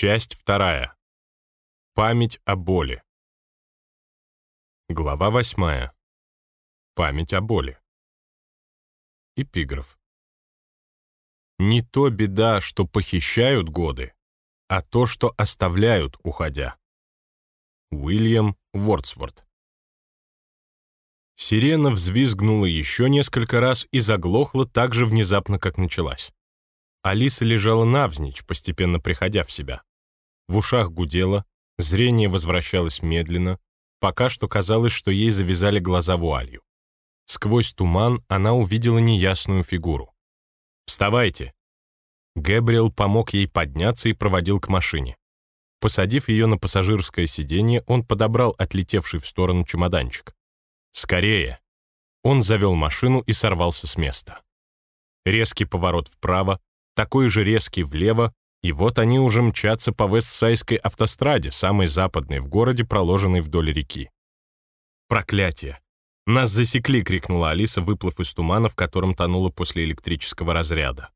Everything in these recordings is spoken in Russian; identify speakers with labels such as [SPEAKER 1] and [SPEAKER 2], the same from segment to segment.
[SPEAKER 1] Часть вторая. Память о боли. Глава восьмая. Память о боли. Эпиграф. Не то беда, что похищают годы, а то, что оставляют, уходя. Уильям Вордсворт. Сирена взвизгнула еще несколько раз и заглохла так же внезапно, как началась. Алиса лежала навзничь, постепенно приходя в себя. В ушах гудело, зрение возвращалось медленно, пока что казалось, что ей завязали глаза вуалью. Сквозь туман она увидела неясную фигуру. «Вставайте!» Гэбриэл помог ей подняться и проводил к машине. Посадив ее на пассажирское сиденье, он подобрал отлетевший в сторону чемоданчик. «Скорее!» Он завел машину и сорвался с места. Резкий поворот вправо, такой же резкий влево, и вот они уже мчатся по Вестсайской автостраде, самой западной в городе, проложенной вдоль реки. «Проклятие! Нас засекли!» — крикнула Алиса, выплыв из тумана, в котором тонула после электрического разряда.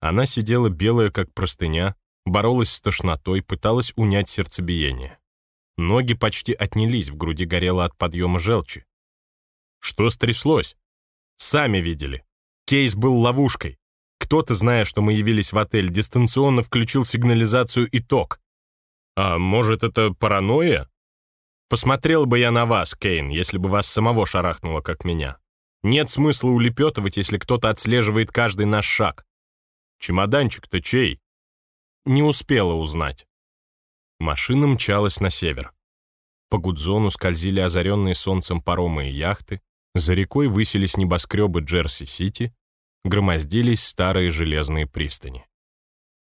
[SPEAKER 1] Она сидела белая, как простыня, боролась с тошнотой, пыталась унять сердцебиение. Ноги почти отнялись, в груди горело от подъема желчи. Что стряслось? Сами видели. Кейс был ловушкой. Кто-то, зная, что мы явились в отель, дистанционно включил сигнализацию «Итог». А может, это паранойя? Посмотрел бы я на вас, Кейн, если бы вас самого шарахнуло, как меня. Нет смысла улепетывать, если кто-то отслеживает каждый наш шаг. Чемоданчик-то чей? Не успела узнать. Машина мчалась на север. По Гудзону скользили озаренные солнцем паромы и яхты, за рекой высились небоскребы Джерси-Сити, громоздились старые железные пристани.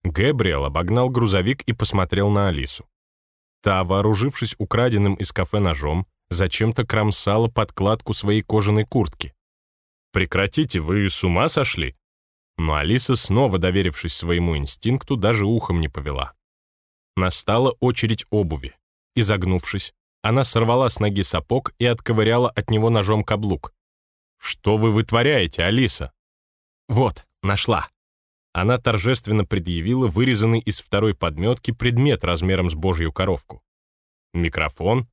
[SPEAKER 1] Гэбриэл обогнал грузовик и посмотрел на Алису. Та, вооружившись украденным из кафе ножом, зачем-то кромсала подкладку своей кожаной куртки. «Прекратите, вы с ума сошли?» Но Алиса, снова доверившись своему инстинкту, даже ухом не повела. Настала очередь обуви. Изогнувшись, она сорвала с ноги сапог и отковыряла от него ножом каблук. «Что вы вытворяете, Алиса?» «Вот, нашла». Она торжественно предъявила вырезанный из второй подметки предмет размером с божью коровку. «Микрофон?»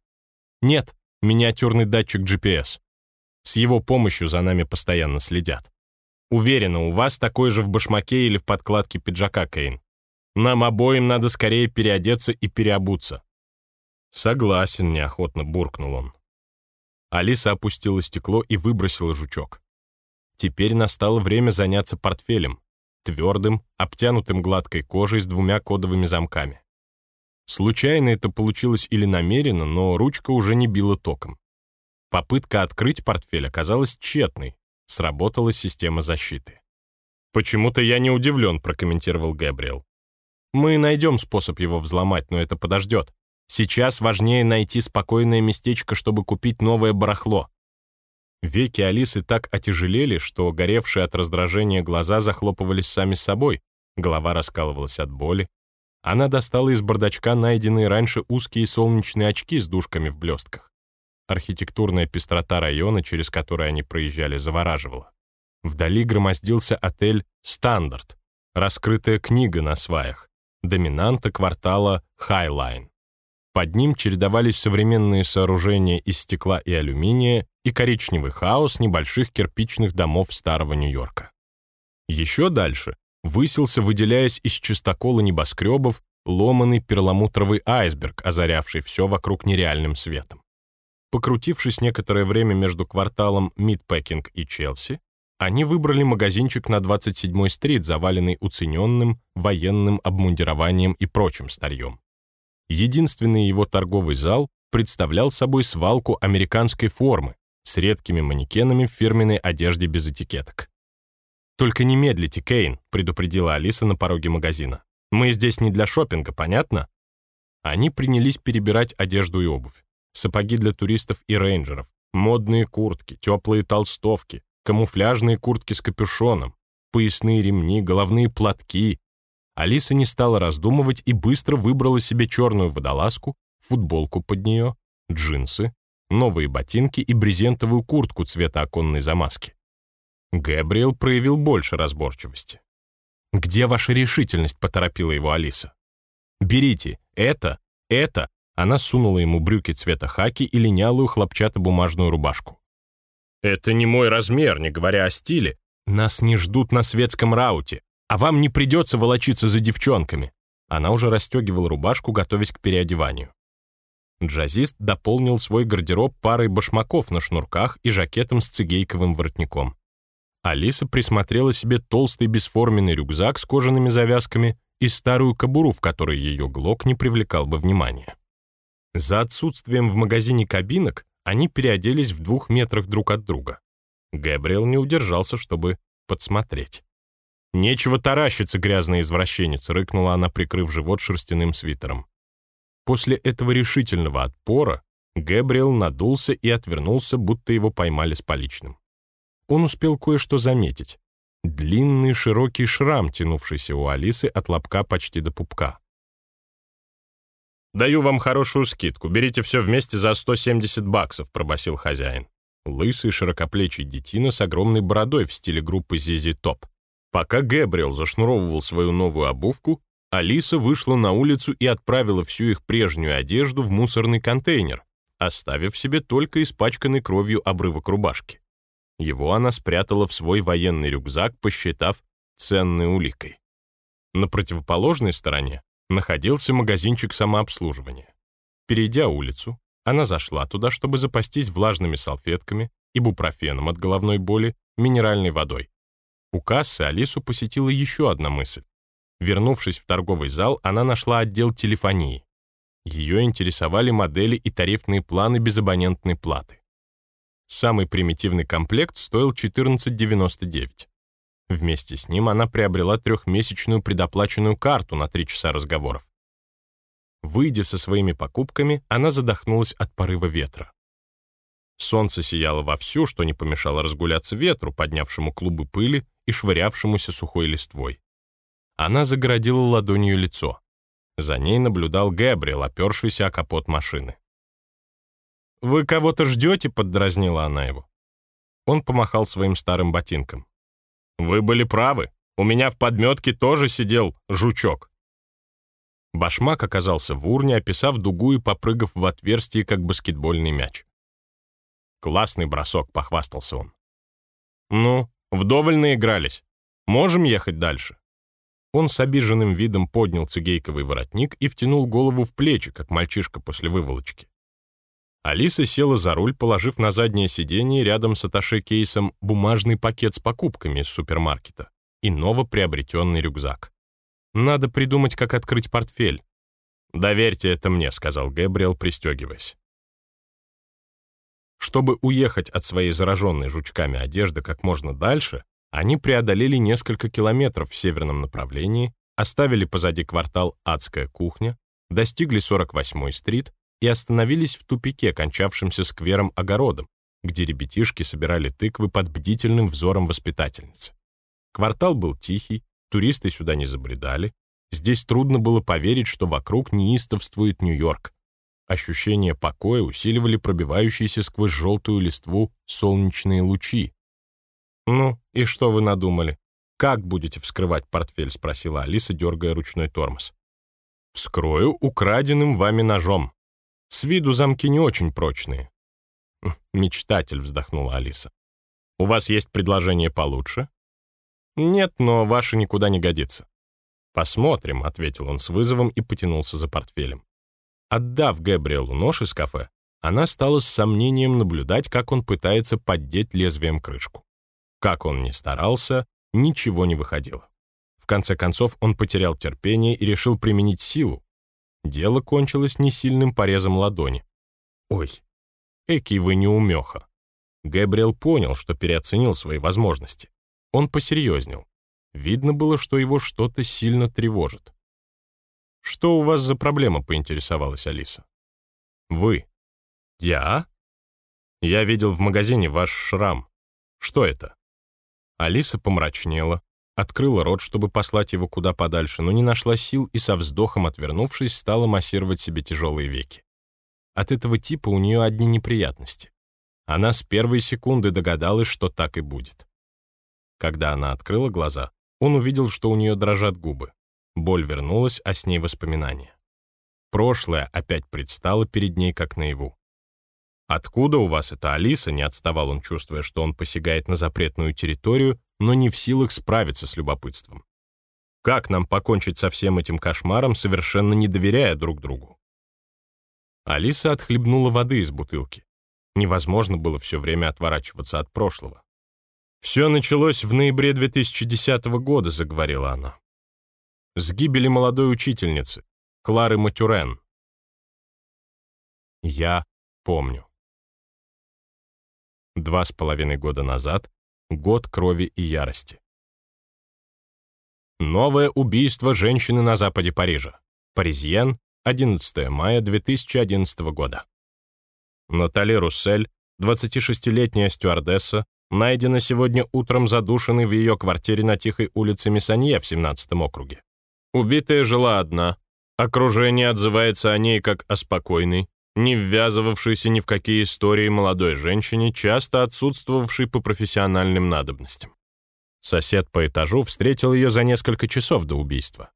[SPEAKER 1] «Нет, миниатюрный датчик GPS. С его помощью за нами постоянно следят. Уверена, у вас такой же в башмаке или в подкладке пиджака, Кейн. Нам обоим надо скорее переодеться и переобуться». «Согласен», — неохотно буркнул он. Алиса опустила стекло и выбросила жучок. Теперь настало время заняться портфелем, твердым, обтянутым гладкой кожей с двумя кодовыми замками. Случайно это получилось или намеренно, но ручка уже не била током. Попытка открыть портфель оказалась тщетной, сработала система защиты. «Почему-то я не удивлен», — прокомментировал Гэбриэл. «Мы найдем способ его взломать, но это подождет. Сейчас важнее найти спокойное местечко, чтобы купить новое барахло. Веки Алисы так отяжелели, что горевшие от раздражения глаза захлопывались сами собой, голова раскалывалась от боли. Она достала из бардачка найденные раньше узкие солнечные очки с дужками в блестках. Архитектурная пестрота района, через который они проезжали, завораживала. Вдали громоздился отель «Стандарт», раскрытая книга на сваях, доминанта квартала «Хайлайн». Под ним чередовались современные сооружения из стекла и алюминия и коричневый хаос небольших кирпичных домов старого Нью-Йорка. Еще дальше высился, выделяясь из частокола небоскребов, ломанный перламутровый айсберг, озарявший все вокруг нереальным светом. Покрутившись некоторое время между кварталом Мидпекинг и Челси, они выбрали магазинчик на 27-й стрит, заваленный уцененным военным обмундированием и прочим старьем. Единственный его торговый зал представлял собой свалку американской формы с редкими манекенами в фирменной одежде без этикеток. «Только не медлите, Кейн», — предупредила Алиса на пороге магазина. «Мы здесь не для шопинга, понятно?» Они принялись перебирать одежду и обувь. Сапоги для туристов и рейнджеров, модные куртки, теплые толстовки, камуфляжные куртки с капюшоном, поясные ремни, головные платки, Алиса не стала раздумывать и быстро выбрала себе черную водолазку, футболку под нее, джинсы, новые ботинки и брезентовую куртку цвета оконной замазки. Гэбриэл проявил больше разборчивости. «Где ваша решительность?» — поторопила его Алиса. Берите. Это, это. Она сунула ему брюки цвета хаки и линялую хлопчатобумажную рубашку. Это не мой размер, не говоря о стиле. Нас не ждут на светском рауте, а вам не придется волочиться за девчонками. Она уже расстегивала рубашку, готовясь к переодеванию. Джазист дополнил свой гардероб парой башмаков на шнурках и жакетом с цигейковым воротником. Алиса присмотрела себе толстый бесформенный рюкзак с кожаными завязками и старую кобуру, в которой ее глок не привлекал бы внимания. За отсутствием в магазине кабинок они переоделись в двух метрах друг от друга. Гэбриэл не удержался, чтобы подсмотреть. «Нечего таращиться, грязная извращенец», — рыкнула она, прикрыв живот шерстяным свитером. После этого решительного отпора Гэбриэл надулся и отвернулся, будто его поймали с поличным. Он успел кое-что заметить. Длинный широкий шрам, тянувшийся у Алисы от лобка почти до пупка. «Даю вам хорошую скидку. Берите все вместе за 170 баксов», — пробасил хозяин. Лысый широкоплечий детина с огромной бородой в стиле группы Зизи Топ. Пока Гэбриэл зашнуровывал свою новую обувку, Алиса вышла на улицу и отправила всю их прежнюю одежду в мусорный контейнер, оставив себе только испачканный кровью обрывок рубашки. Его она спрятала в свой военный рюкзак, посчитав ценной уликой. На противоположной стороне находился магазинчик самообслуживания. Перейдя улицу, она зашла туда, чтобы запастись влажными салфетками, ибупрофеном от головной боли, минеральной водой. У кассы Алису посетила еще одна мысль. Вернувшись в торговый зал, она нашла отдел телефонии. Ее интересовали модели и тарифные планы без абонентной платы. Самый примитивный комплект стоил 14,99. Вместе с ним она приобрела трехмесячную предоплаченную карту на три часа разговоров. Выйдя со своими покупками, она задохнулась от порыва ветра. Солнце сияло вовсю, что не помешало разгуляться ветру, поднявшему клубы пыли и швырявшемуся сухой листвой. Она загородила ладонью лицо. За ней наблюдал Гэбриэл, опершийся о капот машины. «Вы кого-то ждете?» — поддразнила она его. Он помахал своим старым ботинком. «Вы были правы. У меня в подметке тоже сидел жучок». Башмак оказался в урне, описав дугу и попрыгав в отверстие, как баскетбольный мяч. «Классный бросок», — похвастался он. «Ну, вдоволь наигрались. Можем ехать дальше?» Он с обиженным видом поднял цигейковый воротник и втянул голову в плечи, как мальчишка после выволочки. Алиса села за руль, положив на заднее сиденье рядом с аташе-кейсом бумажный пакет с покупками из супермаркета и новоприобретенный рюкзак. «Надо придумать, как открыть портфель». «Доверьте это мне», — сказал Гэбриэл, пристегиваясь. Чтобы уехать от своей зараженной жучками одежды как можно дальше, они преодолели несколько километров в северном направлении, оставили позади квартал «Адская кухня», достигли 48-й стрит и остановились в тупике, кончавшемся сквером-огородом, где ребятишки собирали тыквы под бдительным взором воспитательницы. Квартал был тихий, туристы сюда не забредали, здесь трудно было поверить, что вокруг неистовствует Нью-Йорк. Ощущение покоя усиливали пробивающиеся сквозь желтую листву солнечные лучи. «Ну, и что вы надумали? Как будете вскрывать портфель?» — спросила Алиса, дергая ручной тормоз. «Вскрою украденным вами ножом. С виду замки не очень прочные». «Мечтатель», — вздохнула Алиса. «У вас есть предложение получше?» «Нет, но ваше никуда не годится». «Посмотрим», — ответил он с вызовом и потянулся за портфелем. Отдав Гэбриэлу нож из кафе, она стала с сомнением наблюдать, как он пытается поддеть лезвием крышку. Как он ни старался, ничего не выходило. В конце концов, он потерял терпение и решил применить силу, Дело кончилось несильным порезом ладони. Ой, эки вы неумеха. Гэбриэл понял, что переоценил свои возможности. Он посерьезнел. Видно было, что его что-то сильно тревожит. «Что у вас за проблема?» — поинтересовалась Алиса. «Вы». «Я?» «Я видел в магазине ваш шрам. Что это?» Алиса помрачнела, Открыла рот, чтобы послать его куда подальше, но не нашла сил и со вздохом отвернувшись, стала массировать себе тяжелые веки. От этого типа у нее одни неприятности. Она с первой секунды догадалась, что так и будет. Когда она открыла глаза, он увидел, что у нее дрожат губы. Боль вернулась, а с ней воспоминания. Прошлое опять предстало перед ней как наяву. «Откуда у вас эта Алиса?» — не отставал он, чувствуя, что он посягает на запретную территорию, но не в силах справиться с любопытством. Как нам покончить со всем этим кошмаром, совершенно не доверяя друг другу? Алиса отхлебнула воды из бутылки. Невозможно было все время отворачиваться от прошлого. «Все началось в ноябре 2010 года», — заговорила она. «С гибели молодой учительницы, Клары Матюрен». Я помню. Два с половиной года назад, год крови и ярости. Новое убийство женщины на западе Парижа. Паризьен, 11 мая 2011 года. Натали Руссель, 26-летняя стюардесса, найдена сегодня утром задушенной в ее квартире на тихой улице Миссанье в 17 округе. Убитая жила одна. Окружение отзывается о ней как о спокойной, не ввязывавшейся ни в какие истории молодой женщине, часто отсутствовавшей по профессиональным надобностям. Сосед по этажу встретил ее за несколько часов до убийства.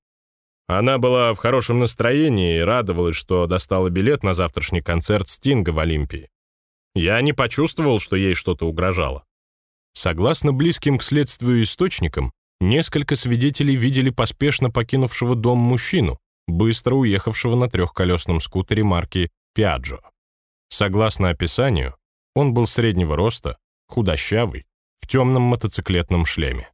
[SPEAKER 1] Она была в хорошем настроении и радовалась, что достала билет на завтрашний концерт Стинга в Олимпии. Я не почувствовал, что ей что-то угрожало. Согласно близким к следствию источникам, несколько свидетелей видели поспешно покинувшего дом мужчину, быстро уехавшего на трехколесном скутере марки «Пиаджо». Согласно описанию, он был среднего роста, худощавый, в темном мотоциклетном шлеме.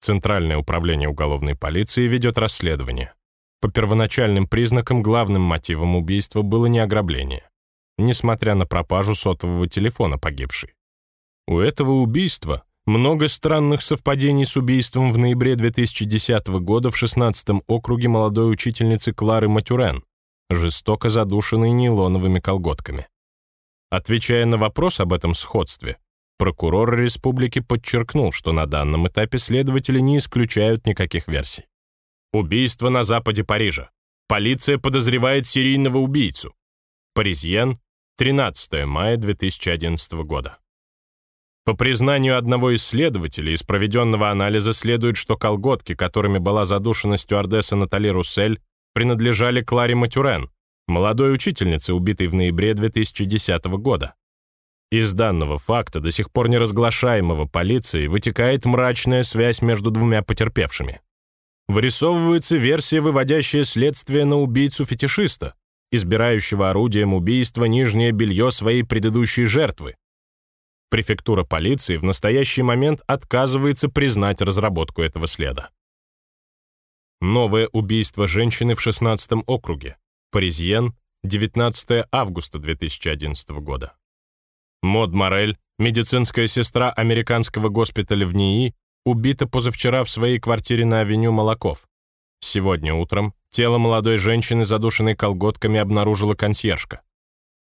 [SPEAKER 1] Центральное управление уголовной полиции ведет расследование. По первоначальным признакам главным мотивом убийства было не ограбление, несмотря на пропажу сотового телефона погибшей. У этого убийства много странных совпадений с убийством в ноябре 2010 года в 16 округе молодой учительницы Клары Матюрен, жестоко задушенной нейлоновыми колготками. Отвечая на вопрос об этом сходстве, прокурор республики подчеркнул, что на данном этапе следователи не исключают никаких версий. Убийство на западе Парижа. Полиция подозревает серийного убийцу. Паризьен, 13 мая 2011 года. По признанию одного из следователей, из проведенного анализа следует, что колготки, которыми была задушена стюардесса Натали Руссель, принадлежали Кларе Матюрен, молодой учительнице, убитой в ноябре 2010 года. Из данного факта, до сих пор не разглашаемого полицией, вытекает мрачная связь между двумя потерпевшими. Вырисовывается версия, выводящая следствие на убийцу-фетишиста, избирающего орудием убийства нижнее белье своей предыдущей жертвы. Префектура полиции в настоящий момент отказывается признать разработку этого следа. Новое убийство женщины в 16 округе. Паризьен, 19 августа 2011 года. Мод Морель, медицинская сестра американского госпиталя в НИИ, убита позавчера в своей квартире на авеню Молоков. Сегодня утром тело молодой женщины, задушенной колготками, обнаружила консьержка.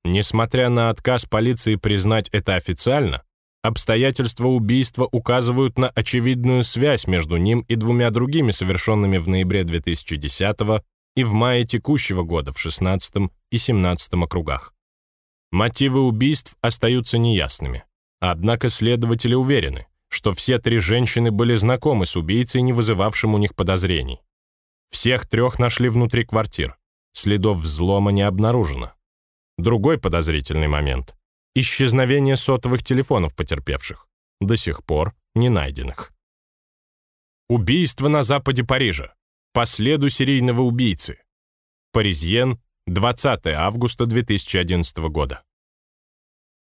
[SPEAKER 1] Несмотря на отказ полиции признать это официально, обстоятельства убийства указывают на очевидную связь между ним и двумя другими совершенными в ноябре 2010 и в мае текущего года в 16 и 17 округах. Мотивы убийств остаются неясными. Однако следователи уверены, что все три женщины были знакомы с убийцей, не вызывавшим у них подозрений. Всех трех нашли внутри квартир. Следов взлома не обнаружено. Другой подозрительный момент — исчезновение сотовых телефонов потерпевших, до сих пор не найденных. Убийство на западе Парижа. По следу серийного убийцы. Паризьен, 20 августа 2011 года.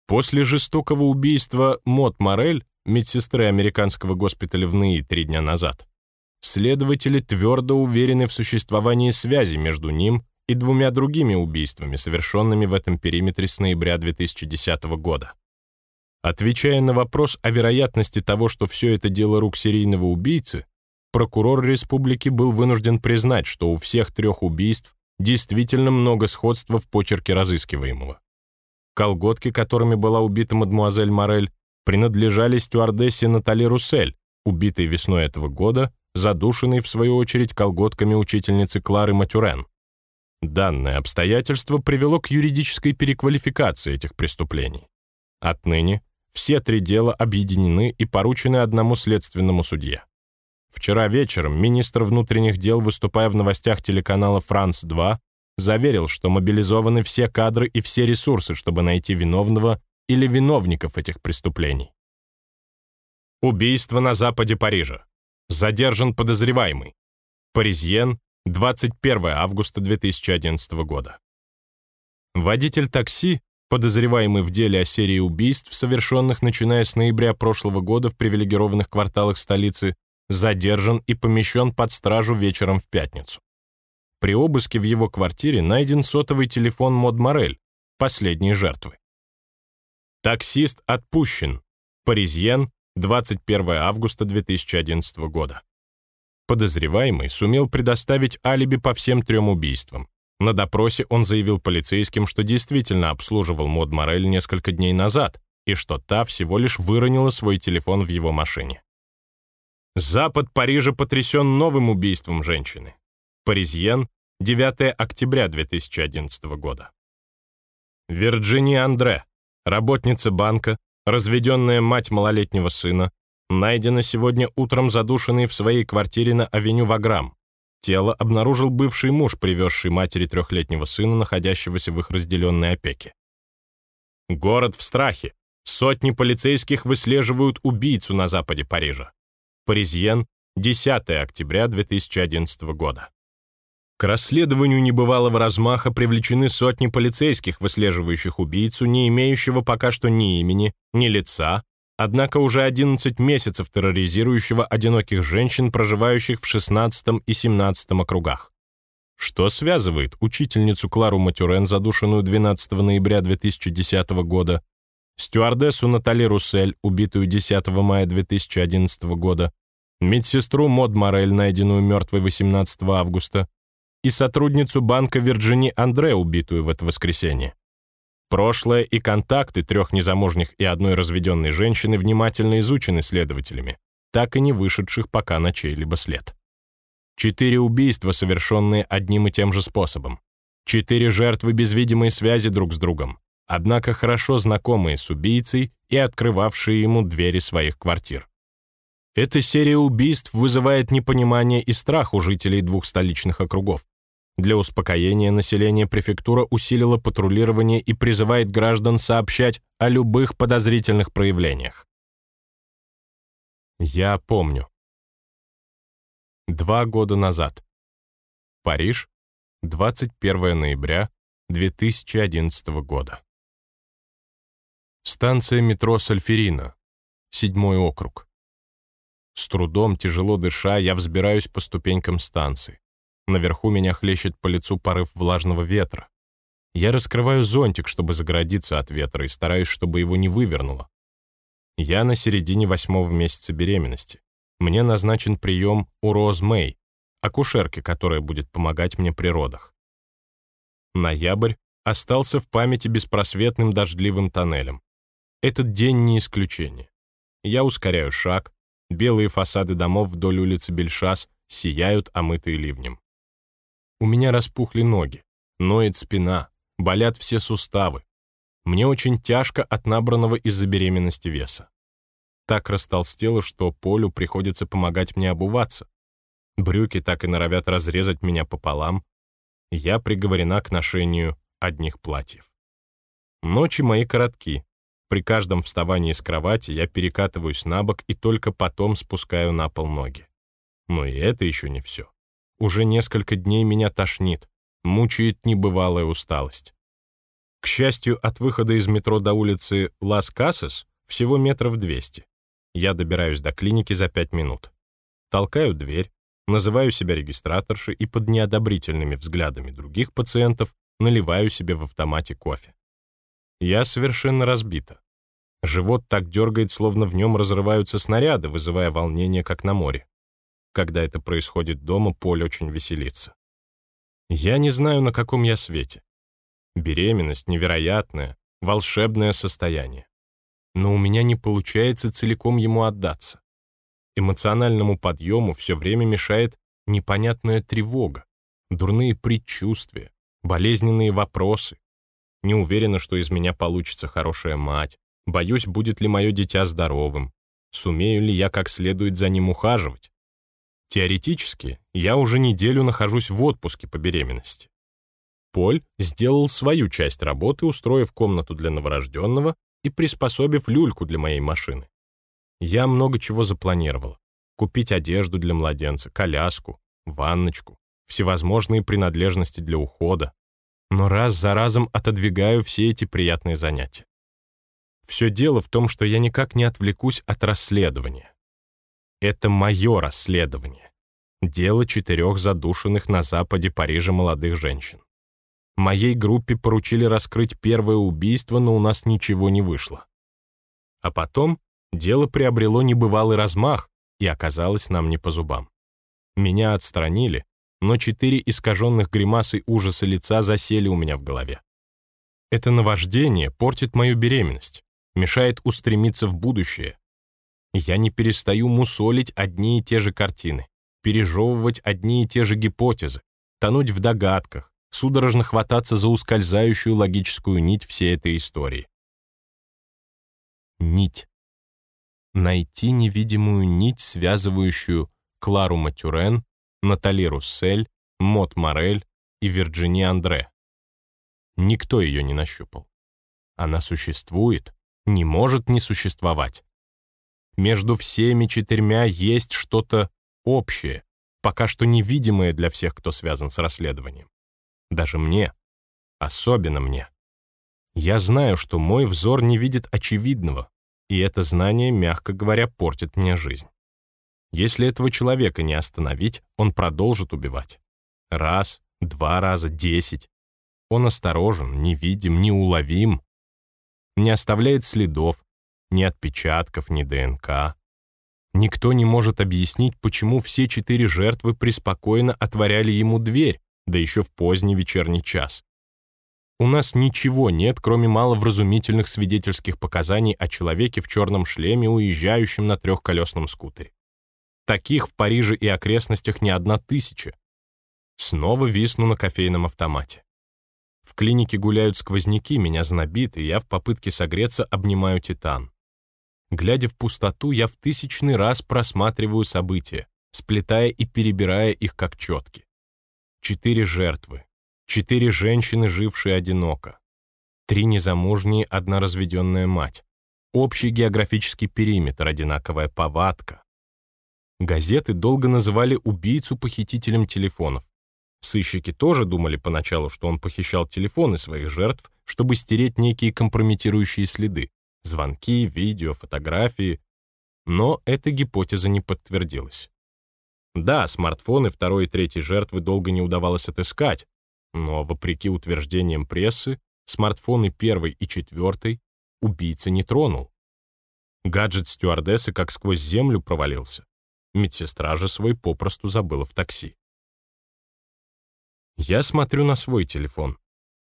[SPEAKER 1] После жестокого убийства Мот Морель, медсестры американского госпиталя в НИИ три дня назад, следователи твердо уверены в существовании связи между ним и двумя другими убийствами, совершенными в этом периметре с ноября 2010 года. Отвечая на вопрос о вероятности того, что все это дело рук серийного убийцы, прокурор республики был вынужден признать, что у всех трех убийств действительно много сходства в почерке разыскиваемого. Колготки, которыми была убита мадмуазель Морель, принадлежали стюардессе Натали Руссель, убитой весной этого года, задушенной, в свою очередь, колготками учительницы Клары Матюрен. Данное обстоятельство привело к юридической переквалификации этих преступлений. Отныне все три дела объединены и поручены одному следственному судье. Вчера вечером министр внутренних дел, выступая в новостях телеканала «Франс-2», заверил, что мобилизованы все кадры и все ресурсы, чтобы найти виновного или виновников этих преступлений. Убийство на западе Парижа. Задержан подозреваемый. Паризьен, 21 августа 2011 года. Водитель такси, подозреваемый в деле о серии убийств, совершенных начиная с ноября прошлого года в привилегированных кварталах столицы, задержан и помещен под стражу вечером в пятницу. При обыске в его квартире найден сотовый телефон Мод Морель, последней жертвы. Таксист отпущен. Паризьен, 21 августа 2011 года. Подозреваемый сумел предоставить алиби по всем трем убийствам. На допросе он заявил полицейским, что действительно обслуживал Мод Морель несколько дней назад и что та всего лишь выронила свой телефон в его машине. Запад Парижа потрясен новым убийством женщины. Паризьен, 9 октября 2011 года. Вирджиния Андре, работница банка, разведенная мать малолетнего сына, найдена сегодня утром задушенной в своей квартире на авеню Ваграм. Тело обнаружил бывший муж, привезший матери трехлетнего сына, находящегося в их разделенной опеке. Город в страхе. Сотни полицейских выслеживают убийцу на западе Парижа. Паризьен, 10 октября 2011 года. К расследованию небывалого размаха привлечены сотни полицейских, выслеживающих убийцу, не имеющего пока что ни имени, ни лица, однако уже 11 месяцев терроризирующего одиноких женщин, проживающих в 16 и 17 округах. Что связывает учительницу Клару Матюрен, задушенную 12 ноября 2010 года, стюардессу Натали Руссель, убитую 10 мая 2011 года, медсестру Мод Морель, найденную мертвой 18 августа, и сотрудницу банка Вирджини Андре, убитую в это воскресенье. Прошлое и контакты трех незамужних и одной разведенной женщины внимательно изучены следователями, так и не вышедших пока на чей-либо след. Четыре убийства, совершенные одним и тем же способом. Четыре жертвы без видимой связи друг с другом, однако хорошо знакомые с убийцей и открывавшие ему двери своих квартир. Эта серия убийств вызывает непонимание и страх у жителей двух столичных округов. Для успокоения населения префектура усилила патрулирование и призывает граждан сообщать о любых подозрительных проявлениях. Я помню. Два года назад. Париж, 21 ноября 2011 года. Станция метро Сальферина, седьмой округ. С трудом, тяжело дыша, я взбираюсь по ступенькам станции. Наверху меня хлещет по лицу порыв влажного ветра. Я раскрываю зонтик, чтобы загородиться от ветра, и стараюсь, чтобы его не вывернуло. Я на середине восьмого месяца беременности. Мне назначен прием у Роз Мэй, акушерки, которая будет помогать мне при родах. Ноябрь остался в памяти беспросветным дождливым тоннелем. Этот день не исключение. Я ускоряю шаг, Белые фасады домов вдоль улицы Бельшас сияют, омытые ливнем. У меня распухли ноги, ноет спина, болят все суставы. Мне очень тяжко от набранного из-за беременности веса. Так растолстело, что Полю приходится помогать мне обуваться. Брюки так и норовят разрезать меня пополам. Я приговорена к ношению одних платьев. Ночи мои коротки, при каждом вставании с кровати я перекатываюсь на бок и только потом спускаю на пол ноги. Но и это еще не все. Уже несколько дней меня тошнит, мучает небывалая усталость. К счастью, от выхода из метро до улицы Лас Касас всего метров 200. Я добираюсь до клиники за пять минут. Толкаю дверь, называю себя регистраторшей и под неодобрительными взглядами других пациентов наливаю себе в автомате кофе. Я совершенно разбита. Живот так дергает, словно в нем разрываются снаряды, вызывая волнение, как на море. Когда это происходит дома, Поль очень веселится. Я не знаю, на каком я свете. Беременность — невероятное, волшебное состояние. Но у меня не получается целиком ему отдаться. Эмоциональному подъему все время мешает непонятная тревога, дурные предчувствия, болезненные вопросы, не уверена, что из меня получится хорошая мать. Боюсь, будет ли мое дитя здоровым. Сумею ли я как следует за ним ухаживать? Теоретически, я уже неделю нахожусь в отпуске по беременности. Поль сделал свою часть работы, устроив комнату для новорожденного и приспособив люльку для моей машины. Я много чего запланировал: Купить одежду для младенца, коляску, ванночку, всевозможные принадлежности для ухода. Но раз за разом отодвигаю все эти приятные занятия. Все дело в том, что я никак не отвлекусь от расследования. Это мое расследование. Дело четырех задушенных на западе Парижа молодых женщин. Моей группе поручили раскрыть первое убийство, но у нас ничего не вышло. А потом дело приобрело небывалый размах и оказалось нам не по зубам. Меня отстранили, но четыре искаженных гримасы ужаса лица засели у меня в голове. Это наваждение портит мою беременность, мешает устремиться в будущее. Я не перестаю мусолить одни и те же картины, пережевывать одни и те же гипотезы, тонуть в догадках, судорожно хвататься за ускользающую логическую нить всей этой истории. Нить. Найти невидимую нить, связывающую Клару Матюрен, Натали Руссель, Мот Морель и Вирджини Андре. Никто ее не нащупал. Она существует, не может не существовать. Между всеми четырьмя есть что-то общее, пока что невидимое для всех, кто связан с расследованием. Даже мне. Особенно мне. Я знаю, что мой взор не видит очевидного, и это знание, мягко говоря, портит мне жизнь. Если этого человека не остановить, он продолжит убивать. Раз, два раза, десять. Он осторожен, невидим, неуловим. Не оставляет следов, ни отпечатков, ни ДНК. Никто не может объяснить, почему все четыре жертвы преспокойно отворяли ему дверь, да еще в поздний вечерний час. У нас ничего нет, кроме маловразумительных свидетельских показаний о человеке в черном шлеме, уезжающем на трехколесном скутере. Таких в Париже и окрестностях не одна тысяча. Снова висну на кофейном автомате. В клинике гуляют сквозняки, меня знобит, и я в попытке согреться обнимаю Титан. Глядя в пустоту, я в тысячный раз просматриваю события, сплетая и перебирая их как четки. Четыре жертвы. Четыре женщины, жившие одиноко. Три незамужние, одна разведенная мать. Общий географический периметр, одинаковая повадка. Газеты долго называли убийцу похитителем телефонов. Сыщики тоже думали поначалу, что он похищал телефоны своих жертв, чтобы стереть некие компрометирующие следы. Звонки, видео, фотографии. Но эта гипотеза не подтвердилась. Да, смартфоны второй и третьей жертвы долго не удавалось отыскать, но, вопреки утверждениям прессы, смартфоны первой и четвертой убийца не тронул. Гаджет стюардессы как сквозь землю провалился. Медсестра же свой попросту забыла в такси. Я смотрю на свой телефон.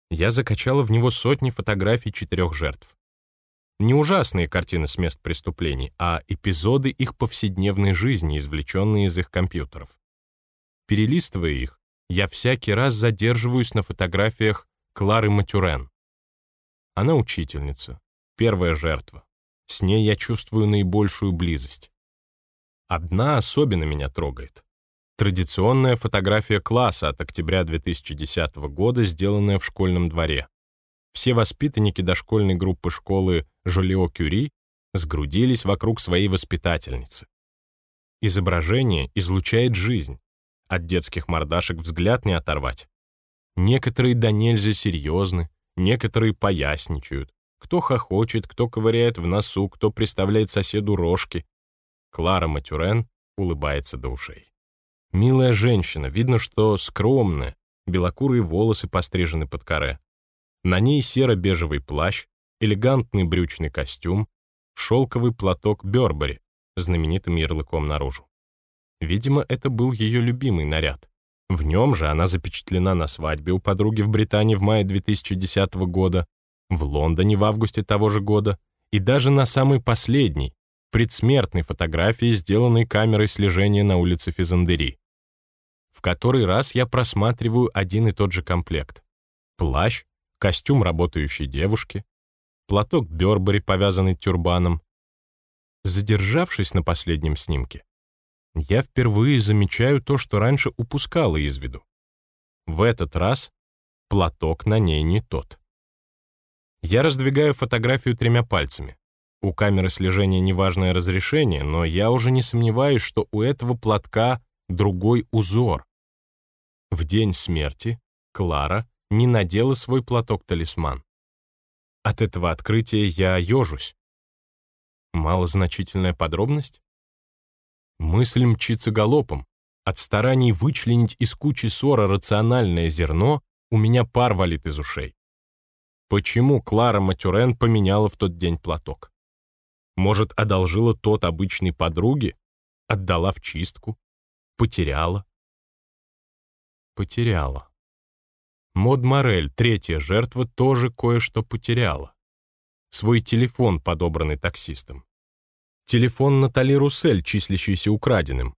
[SPEAKER 1] Я закачала в него сотни фотографий четырех жертв. Не ужасные картины с мест преступлений, а эпизоды их повседневной жизни, извлеченные из их компьютеров. Перелистывая их, я всякий раз задерживаюсь на фотографиях Клары Матюрен. Она учительница, первая жертва. С ней я чувствую наибольшую близость. Одна особенно меня трогает. Традиционная фотография класса от октября 2010 года, сделанная в школьном дворе. Все воспитанники дошкольной группы школы Жолио-Кюри сгрудились вокруг своей воспитательницы. Изображение излучает жизнь. От детских мордашек взгляд не оторвать. Некоторые до нельзя серьезны, некоторые поясничают. Кто хохочет, кто ковыряет в носу, кто представляет соседу рожки. Клара Матюрен улыбается до ушей. Милая женщина, видно, что скромная, белокурые волосы пострижены под коре. На ней серо-бежевый плащ, элегантный брючный костюм, шелковый платок Бёрбери, знаменитым ярлыком наружу. Видимо, это был ее любимый наряд. В нем же она запечатлена на свадьбе у подруги в Британии в мае 2010 года, в Лондоне в августе того же года и даже на самой последней, предсмертной фотографии, сделанной камерой слежения на улице Физандери. В который раз я просматриваю один и тот же комплект. Плащ, костюм работающей девушки, платок Бёрбери, повязанный тюрбаном. Задержавшись на последнем снимке, Я впервые замечаю то, что раньше упускала из виду. В этот раз платок на ней не тот. Я раздвигаю фотографию тремя пальцами. У камеры слежения неважное разрешение, но я уже не сомневаюсь, что у этого платка другой узор. В день смерти Клара не надела свой платок-талисман. От этого открытия я ежусь. Малозначительная подробность? Мысль мчится галопом. От стараний вычленить из кучи ссора рациональное зерно у меня пар валит из ушей. Почему Клара Матюрен поменяла в тот день платок? Может, одолжила тот обычной подруге? Отдала в чистку? Потеряла? Потеряла. Мод Морель, третья жертва, тоже кое-что потеряла. Свой телефон, подобранный таксистом. Телефон Натали Руссель, числящийся украденным.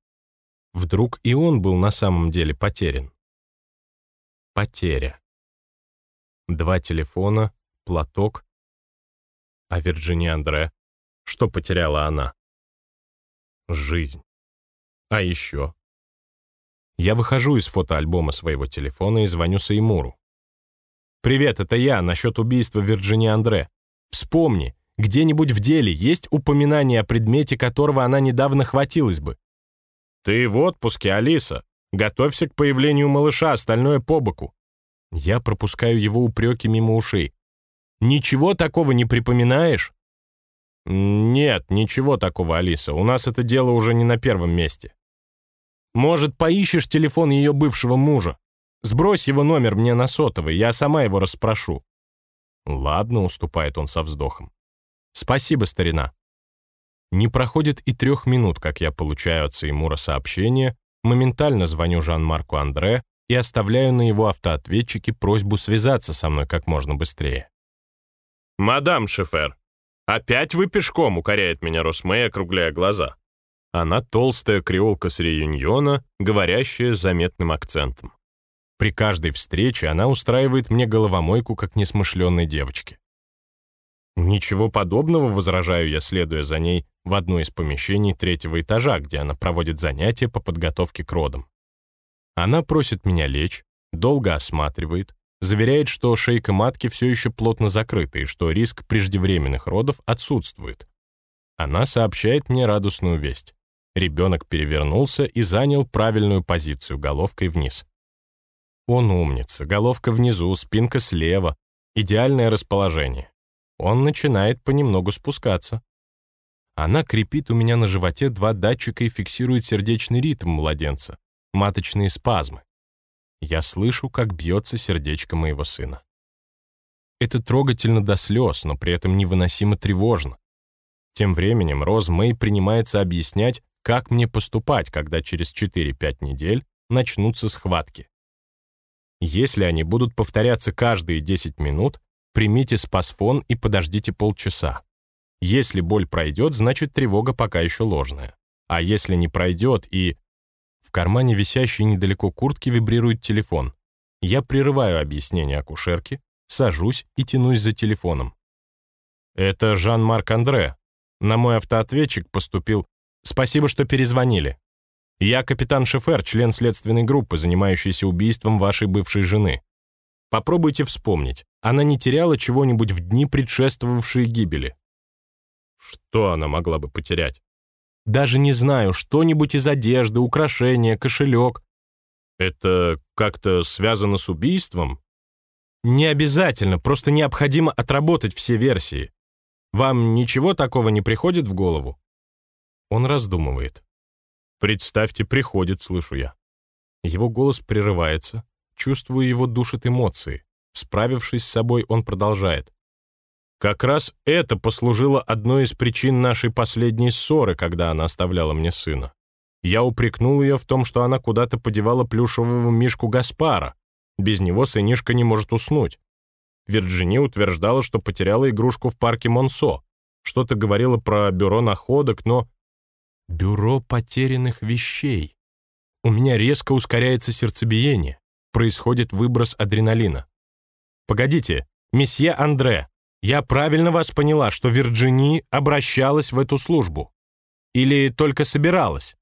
[SPEAKER 1] Вдруг и он был на самом деле потерян. Потеря. Два телефона, платок. А Вирджини Андре? Что потеряла она? Жизнь. А еще? Я выхожу из фотоальбома своего телефона и звоню Сеймуру. «Привет, это я, насчет убийства Вирджини Андре. Вспомни, где-нибудь в деле есть упоминание о предмете, которого она недавно хватилась бы. Ты в отпуске, Алиса. Готовься к появлению малыша, остальное по боку. Я пропускаю его упреки мимо ушей. Ничего такого не припоминаешь? Нет, ничего такого, Алиса. У нас это дело уже не на первом месте. Может, поищешь телефон ее бывшего мужа? Сбрось его номер мне на сотовый, я сама его расспрошу. Ладно, уступает он со вздохом. Спасибо, старина. Не проходит и трех минут, как я получаю от Сеймура сообщение, моментально звоню Жан-Марку Андре и оставляю на его автоответчике просьбу связаться со мной как можно быстрее. «Мадам Шефер, опять вы пешком?» — укоряет меня Росмей, округляя глаза. Она толстая креолка с реюньона, говорящая с заметным акцентом. При каждой встрече она устраивает мне головомойку, как несмышленной девочке. Ничего подобного, возражаю я, следуя за ней в одно из помещений третьего этажа, где она проводит занятия по подготовке к родам. Она просит меня лечь, долго осматривает, заверяет, что шейка матки все еще плотно закрыта и что риск преждевременных родов отсутствует. Она сообщает мне радостную весть. Ребенок перевернулся и занял правильную позицию головкой вниз. Он умница, головка внизу, спинка слева, идеальное расположение. Он начинает понемногу спускаться. Она крепит у меня на животе два датчика и фиксирует сердечный ритм младенца, маточные спазмы. Я слышу, как бьется сердечко моего сына. Это трогательно до слез, но при этом невыносимо тревожно. Тем временем Роз Мэй принимается объяснять, как мне поступать, когда через 4-5 недель начнутся схватки. Если они будут повторяться каждые 10 минут, примите спасфон и подождите полчаса. Если боль пройдет, значит тревога пока еще ложная. А если не пройдет и... В кармане висящей недалеко куртки вибрирует телефон. Я прерываю объяснение акушерки, сажусь и тянусь за телефоном. Это Жан-Марк Андре. На мой автоответчик поступил Спасибо, что перезвонили. Я капитан Шефер, член следственной группы, занимающейся убийством вашей бывшей жены. Попробуйте вспомнить, она не теряла чего-нибудь в дни, предшествовавшие гибели? Что она могла бы потерять? Даже не знаю, что-нибудь из одежды, украшения, кошелек. Это как-то связано с убийством? Не обязательно, просто необходимо отработать все версии. Вам ничего такого не приходит в голову? Он раздумывает. «Представьте, приходит», — слышу я. Его голос прерывается, чувствую его душит эмоции. Справившись с собой, он продолжает. «Как раз это послужило одной из причин нашей последней ссоры, когда она оставляла мне сына. Я упрекнул ее в том, что она куда-то подевала плюшевого мишку Гаспара. Без него сынишка не может уснуть. Вирджини утверждала, что потеряла игрушку в парке Монсо. Что-то говорила про бюро находок, но Бюро потерянных вещей. У меня резко ускоряется сердцебиение. Происходит выброс адреналина. Погодите, месье Андре, я правильно вас поняла, что Вирджини обращалась в эту службу? Или только собиралась?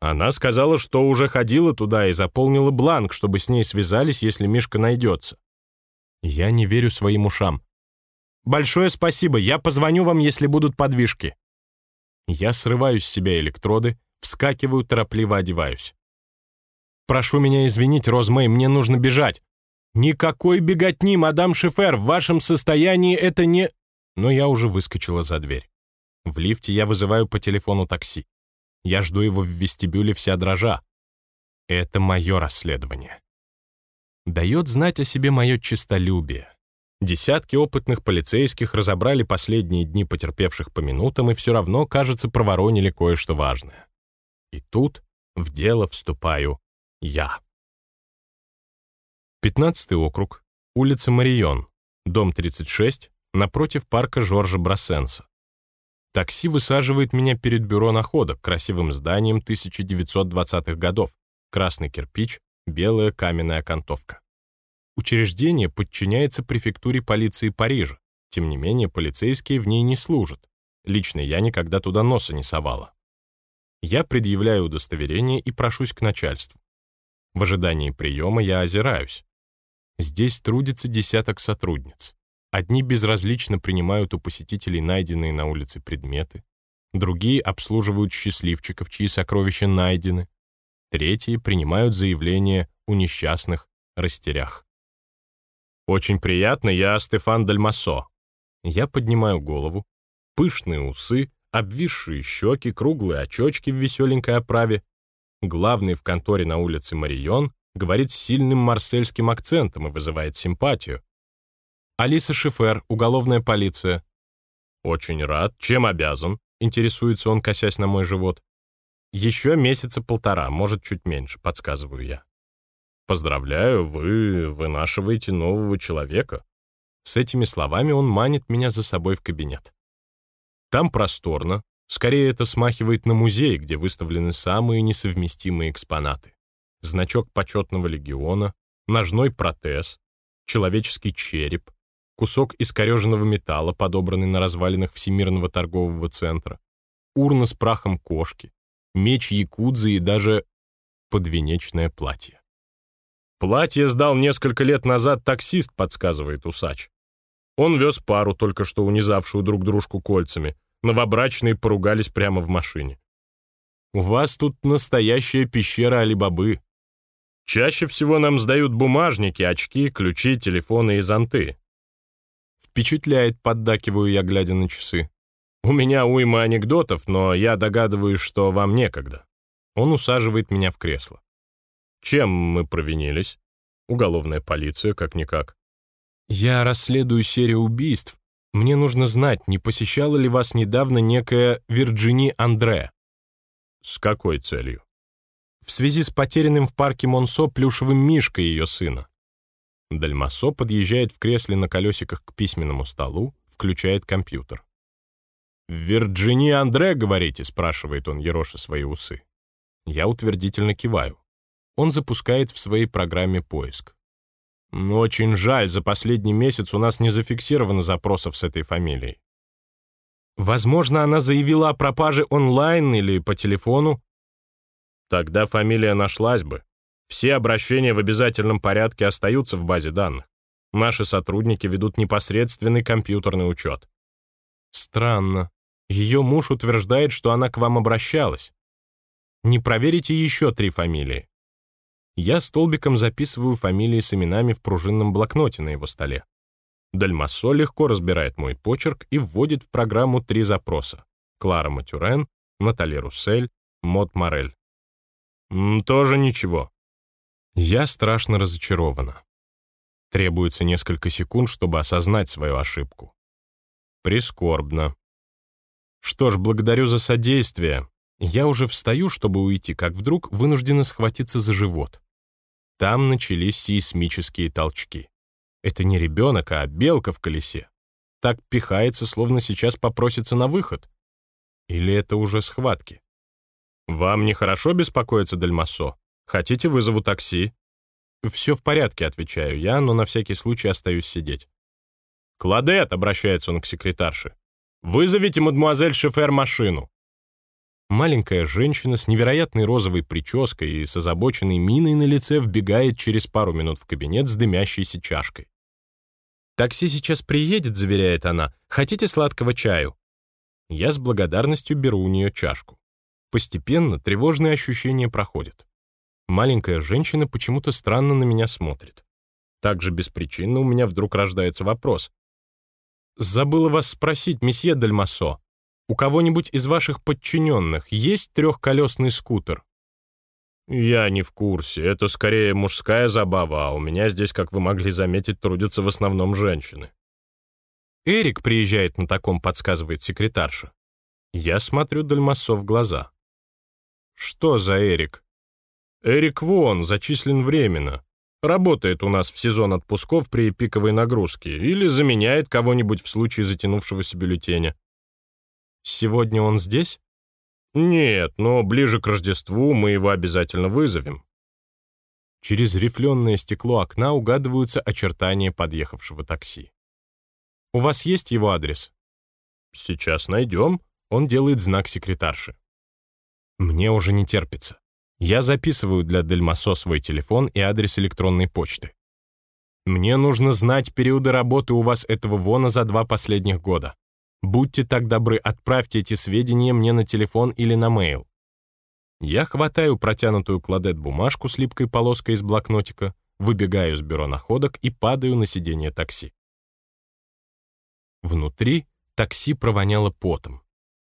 [SPEAKER 1] Она сказала, что уже ходила туда и заполнила бланк, чтобы с ней связались, если Мишка найдется. Я не верю своим ушам. Большое спасибо, я позвоню вам, если будут подвижки. Я срываю с себя электроды, вскакиваю, торопливо одеваюсь. Прошу меня извинить, Розмэй, мне нужно бежать. Никакой беготни, мадам Шефер, в вашем состоянии это не... Но я уже выскочила за дверь. В лифте я вызываю по телефону такси. Я жду его в вестибюле вся дрожа. Это мое расследование. Дает знать о себе мое честолюбие. Десятки опытных полицейских разобрали последние дни потерпевших по минутам и все равно, кажется, проворонили кое-что важное. И тут в дело вступаю я. 15 округ, улица Марион, дом 36, напротив парка Жоржа Брассенса. Такси высаживает меня перед бюро находок, красивым зданием 1920-х годов, красный кирпич, белая каменная окантовка. Учреждение подчиняется префектуре полиции Парижа, тем не менее полицейские в ней не служат. Лично я никогда туда носа не совала. Я предъявляю удостоверение и прошусь к начальству. В ожидании приема я озираюсь. Здесь трудится десяток сотрудниц. Одни безразлично принимают у посетителей найденные на улице предметы, другие обслуживают счастливчиков, чьи сокровища найдены, третьи принимают заявления у несчастных растерях. «Очень приятно, я Стефан Дальмасо». Я поднимаю голову, пышные усы, обвисшие щеки, круглые очечки в веселенькой оправе. Главный в конторе на улице Марион говорит с сильным марсельским акцентом и вызывает симпатию. Алиса Шифер, уголовная полиция. Очень рад. Чем обязан? Интересуется он, косясь на мой живот. Еще месяца полтора, может, чуть меньше, подсказываю я. Поздравляю, вы вынашиваете нового человека. С этими словами он манит меня за собой в кабинет. Там просторно, скорее это смахивает на музей, где выставлены самые несовместимые экспонаты значок почетного легиона, ножной протез, человеческий череп, кусок искореженного металла, подобранный на развалинах Всемирного торгового центра, урна с прахом кошки, меч якудзы и даже подвенечное платье. «Платье сдал несколько лет назад таксист», — подсказывает усач. Он вез пару, только что унизавшую друг дружку кольцами. Новобрачные поругались прямо в машине. «У вас тут настоящая пещера Алибабы», Чаще всего нам сдают бумажники, очки, ключи, телефоны и зонты. Впечатляет, поддакиваю я, глядя на часы. У меня уйма анекдотов, но я догадываюсь, что вам некогда. Он усаживает меня в кресло. Чем мы провинились? Уголовная полиция, как-никак. Я расследую серию убийств. Мне нужно знать, не посещала ли вас недавно некая Вирджини Андре? С какой целью? в связи с потерянным в парке Монсо плюшевым мишкой ее сына. Дальмасо подъезжает в кресле на колесиках к письменному столу, включает компьютер. «Вирджини Андре, говорите?» — спрашивает он, ероша свои усы. Я утвердительно киваю. Он запускает в своей программе поиск. Очень жаль, за последний месяц у нас не зафиксировано запросов с этой фамилией. Возможно, она заявила о пропаже онлайн или по телефону, Тогда фамилия нашлась бы. Все обращения в обязательном порядке остаются в базе данных. Наши сотрудники ведут непосредственный компьютерный учет. Странно. Ее муж утверждает, что она к вам обращалась. Не проверите еще три фамилии. Я столбиком записываю фамилии с именами в пружинном блокноте на его столе. Дальмассо легко разбирает мой почерк и вводит в программу три запроса. Клара Матюрен, Натали Руссель, Мот Морель. «Тоже ничего». Я страшно разочарована. Требуется несколько секунд, чтобы осознать свою ошибку. Прискорбно. Что ж, благодарю за содействие. Я уже встаю, чтобы уйти, как вдруг вынуждена схватиться за живот. Там начались сейсмические толчки. Это не ребенок, а белка в колесе. Так пихается, словно сейчас попросится на выход. Или это уже схватки? «Вам нехорошо беспокоиться, Дальмассо? Хотите, вызову такси?» «Все в порядке», — отвечаю я, но на всякий случай остаюсь сидеть. «Кладет», — обращается он к секретарше. «Вызовите, мадемуазель Шефер, машину». Маленькая женщина с невероятной розовой прической и с озабоченной миной на лице вбегает через пару минут в кабинет с дымящейся чашкой. «Такси сейчас приедет», — заверяет она. «Хотите сладкого чаю?» Я с благодарностью беру у нее чашку. Постепенно тревожные ощущения проходят. Маленькая женщина почему-то странно на меня смотрит. Также беспричинно у меня вдруг рождается вопрос. «Забыла вас спросить, месье Дальмасо, у кого-нибудь из ваших подчиненных есть трехколесный скутер?» «Я не в курсе. Это скорее мужская забава, а у меня здесь, как вы могли заметить, трудятся в основном женщины». «Эрик приезжает на таком», — подсказывает секретарша. Я смотрю Дальмасо в глаза. «Что за Эрик?» «Эрик Вон зачислен временно. Работает у нас в сезон отпусков при пиковой нагрузке или заменяет кого-нибудь в случае затянувшегося бюллетеня». «Сегодня он здесь?» «Нет, но ближе к Рождеству мы его обязательно вызовем». Через рифленое стекло окна угадываются очертания подъехавшего такси. «У вас есть его адрес?» «Сейчас найдем», — он делает знак секретарши. Мне уже не терпится. Я записываю для Дельмасо свой телефон и адрес электронной почты. Мне нужно знать периоды работы у вас этого вона за два последних года. Будьте так добры, отправьте эти сведения мне на телефон или на мейл. Я хватаю протянутую кладет бумажку с липкой полоской из блокнотика, выбегаю из бюро находок и падаю на сиденье такси. Внутри такси провоняло потом.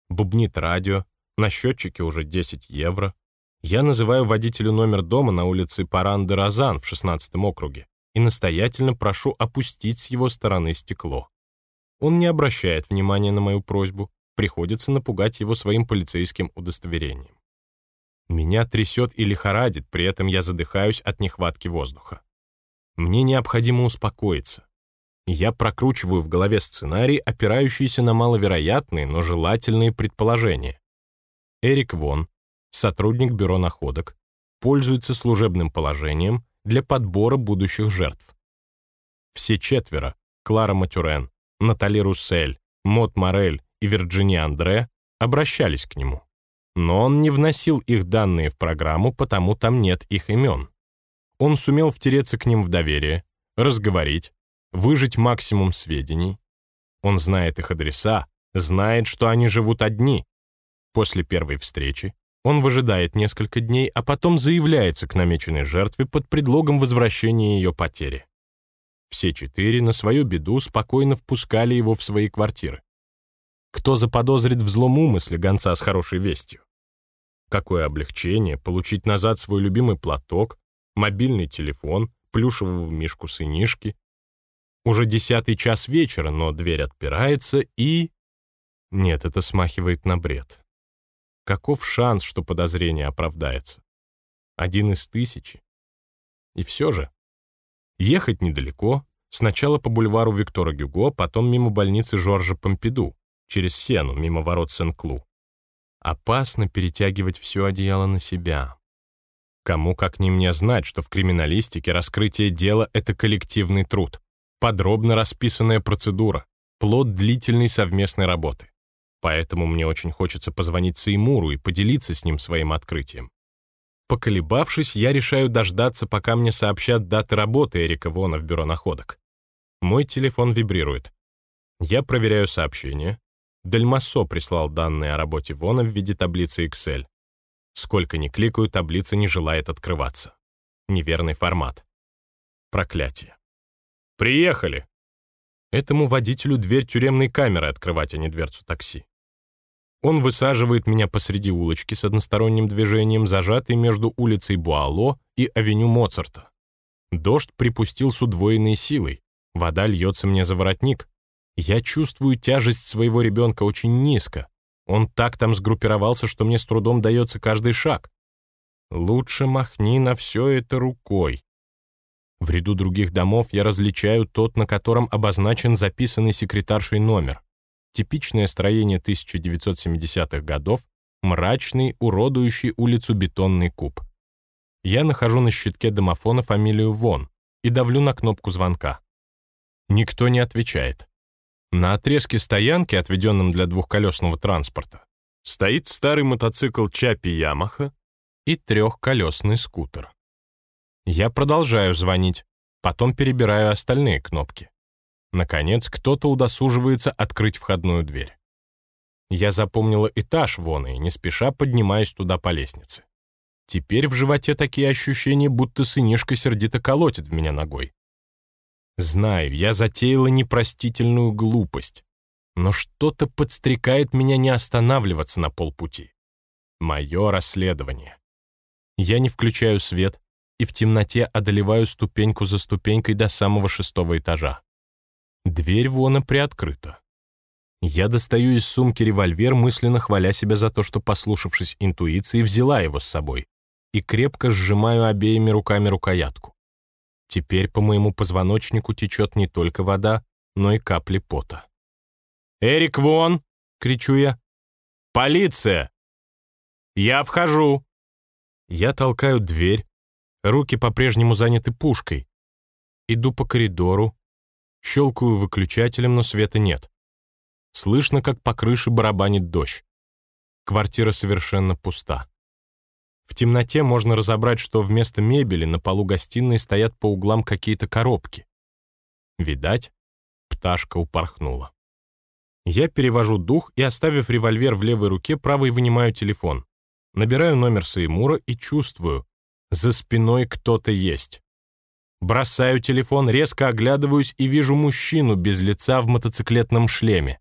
[SPEAKER 1] Бубнит радио, на счетчике уже 10 евро. Я называю водителю номер дома на улице Паран-де-Розан в 16 округе и настоятельно прошу опустить с его стороны стекло. Он не обращает внимания на мою просьбу, приходится напугать его своим полицейским удостоверением. Меня трясет и лихорадит, при этом я задыхаюсь от нехватки воздуха. Мне необходимо успокоиться. Я прокручиваю в голове сценарий, опирающийся на маловероятные, но желательные предположения. Эрик Вон, сотрудник бюро находок, пользуется служебным положением для подбора будущих жертв. Все четверо — Клара Матюрен, Натали Руссель, Мот Морель и Вирджиния Андре обращались к нему. Но он не вносил их данные в программу, потому там нет их имен. Он сумел втереться к ним в доверие, разговорить, выжить максимум сведений. Он знает их адреса, знает, что они живут одни. После первой встречи он выжидает несколько дней, а потом заявляется к намеченной жертве под предлогом возвращения ее потери. Все четыре на свою беду спокойно впускали его в свои квартиры. Кто заподозрит в злом умысле гонца с хорошей вестью? Какое облегчение получить назад свой любимый платок, мобильный телефон, плюшевого мишку-сынишки. Уже десятый час вечера, но дверь отпирается и... Нет, это смахивает на бред. Каков шанс, что подозрение оправдается? Один из тысячи. И все же, Ехать недалеко, сначала по бульвару Виктора Гюго, потом мимо больницы Жоржа Помпиду, через Сену, мимо ворот Сен-Клу. Опасно перетягивать все одеяло на себя. Кому как не мне знать, что в криминалистике раскрытие дела — это коллективный труд, подробно расписанная процедура, плод длительной совместной работы. Поэтому мне очень хочется позвонить Сеймуру и поделиться с ним своим открытием. Поколебавшись, я решаю дождаться, пока мне сообщат даты работы Эрика Вона в бюро находок. Мой телефон вибрирует. Я проверяю сообщение. Дельмассо прислал данные о работе Вона в виде таблицы Excel. Сколько ни кликаю, таблица не желает открываться. Неверный формат. Проклятие. «Приехали!» Этому водителю дверь тюремной камеры открывать, а не дверцу такси. Он высаживает меня посреди улочки с односторонним движением, зажатой между улицей Буало и авеню Моцарта. Дождь припустил с удвоенной силой. Вода льется мне за воротник. Я чувствую тяжесть своего ребенка очень низко. Он так там сгруппировался, что мне с трудом дается каждый шаг. Лучше махни на все это рукой. В ряду других домов я различаю тот, на котором обозначен записанный секретаршей номер типичное строение 1970-х годов, мрачный, уродующий улицу бетонный куб. Я нахожу на щитке домофона фамилию Вон и давлю на кнопку звонка. Никто не отвечает. На отрезке стоянки, отведенном для двухколесного транспорта, стоит старый мотоцикл Чапи Ямаха и трехколесный скутер. Я продолжаю звонить, потом перебираю остальные кнопки. Наконец, кто-то удосуживается открыть входную дверь. Я запомнила этаж вон и не спеша поднимаюсь туда по лестнице. Теперь в животе такие ощущения, будто сынишка сердито колотит в меня ногой. Знаю, я затеяла непростительную глупость, но что-то подстрекает меня не останавливаться на полпути. Мое расследование. Я не включаю свет и в темноте одолеваю ступеньку за ступенькой до самого шестого этажа. Дверь вона приоткрыта. Я достаю из сумки револьвер, мысленно хваля себя за то, что, послушавшись интуиции, взяла его с собой, и крепко сжимаю обеими руками рукоятку. Теперь по моему позвоночнику течет не только вода, но и капли пота. «Эрик, вон!» — кричу я. «Полиция!» «Я вхожу!» Я толкаю дверь, руки по-прежнему заняты пушкой. Иду по коридору, щелкаю выключателем, но света нет. Слышно, как по крыше барабанит дождь. Квартира совершенно пуста. В темноте можно разобрать, что вместо мебели на полу гостиной стоят по углам какие-то коробки. Видать, пташка упорхнула. Я перевожу дух и, оставив револьвер в левой руке, правой вынимаю телефон. Набираю номер Саимура и чувствую, за спиной кто-то есть. Бросаю телефон, резко оглядываюсь и вижу мужчину без лица в мотоциклетном шлеме.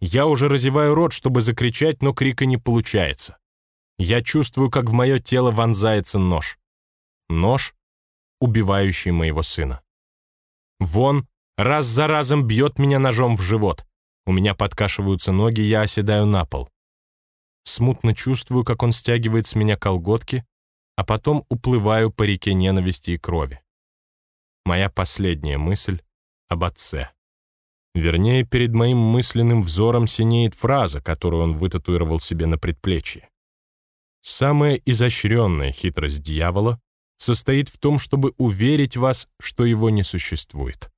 [SPEAKER 1] Я уже разеваю рот, чтобы закричать, но крика не получается. Я чувствую, как в мое тело вонзается нож. Нож, убивающий моего сына. Вон раз за разом бьет меня ножом в живот. У меня подкашиваются ноги, я оседаю на пол. Смутно чувствую, как он стягивает с меня колготки, а потом уплываю по реке ненависти и крови. Моя последняя мысль об отце. Вернее, перед моим мысленным взором синеет фраза, которую он вытатуировал себе на предплечье. Самая изощренная хитрость дьявола состоит в том, чтобы уверить вас, что его не существует.